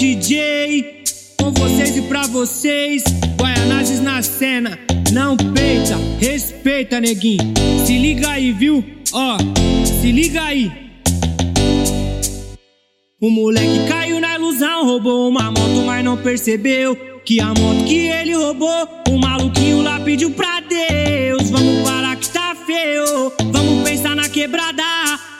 DJ, com vocês e pra vocês. Guaianazes na cena, não peita, respeita, neguinho. Se liga aí, viu? Ó, se liga aí. O moleque caiu na ilusão, roubou uma moto, mas não percebeu que a moto que ele roubou, o maluquinho lá pediu pra Deus. Vamos parar que tá feio, vamos pensar na quebrada.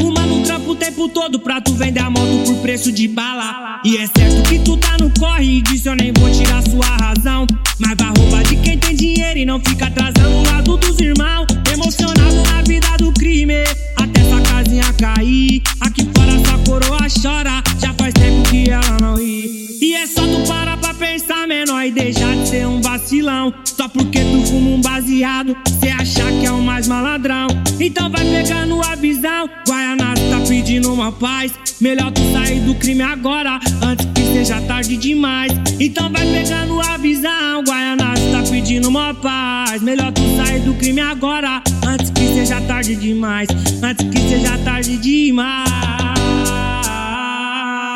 Uma no trampo o tempo todo pra vender a moto por preço de bala. E é certo que tu tá no corre e disse eu nem vou tirar sua razão. Mas vai roubar de quem tem dinheiro e não fica atrasando o lado dos irmãos. Emocionado na vida do crime, até essa casinha cair. Só porque tu fuma um baseado, cê achar que é o mais maladrão. Então vai pegando a visão, Guaianás tá pedindo uma paz. Melhor tu sair do crime agora, antes que seja tarde demais. Então vai pegando a visão, Guaianás tá pedindo uma paz. Melhor tu sair do crime agora, antes que seja tarde demais. Antes que seja tarde demais.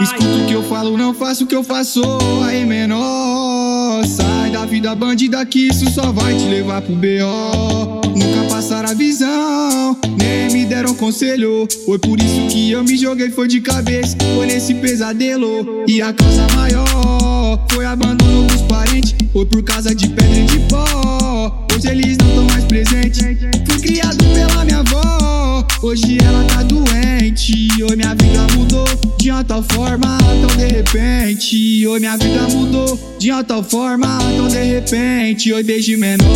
Escuta o que eu falo, não faço o que eu faço. Aí, menor, sai da vida bandida que isso só vai te levar pro BO. Nunca passaram a visão, nem me deram conselho. Foi por isso que eu me joguei, foi de cabeça. Foi nesse pesadelo. E a causa maior foi abandono dos parentes. Foi por causa de pedra de pó. Hoje eles não estão mais presentes. Fui criado pela minha avó. Hoje ela tá doente. Oi, minha vida mudou de uma tal forma, tão de repente. Oi, minha vida mudou de uma tal forma, tão de repente. Oi, desde menor.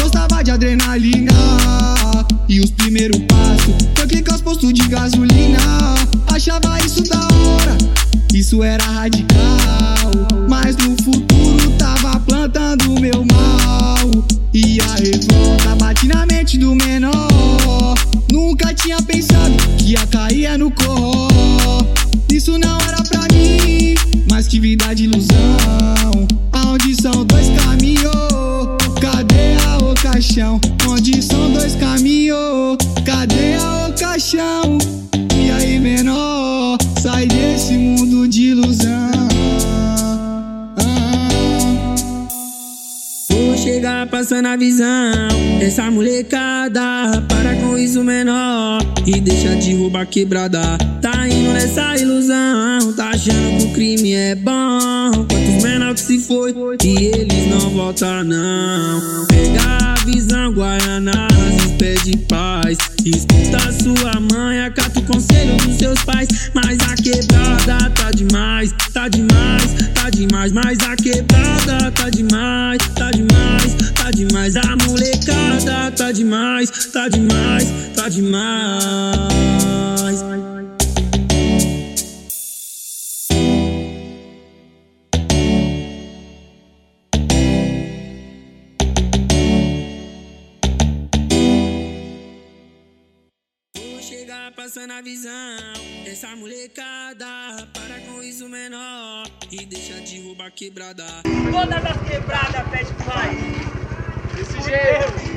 Gostava de adrenalina. E os primeiros passos foi clicar os postos de gasolina. Achava isso da hora, isso era radical. Menor. Nunca tinha pensado que ia cair no coró. Isso não era pra mim, mas que vida de ilusão. Aonde são dois caminhos? Cadê a o caixão? Onde são dois caminhos? Cadê a o caixão? Passando a visão dessa molecada. Para com isso, menor. E deixa de roubar quebrada. Tá indo nessa ilusão. Tá achando que o crime é bom. Quantos menor que se foi e eles não voltam, não. Pega a visão, Guaianazes pede paz. Escuta sua mãe, acata o conselho dos seus pais. Mas a quebrada tá demais, tá demais, tá demais. Mas a quebrada tá demais, tá demais, tá demais. A molecada tá demais, tá demais, tá demais. Vou chegar passando a visão dessa molecada. Para com isso, menor. E deixa de roubar quebrada. Todas as quebradas pede pai. Desse jeito.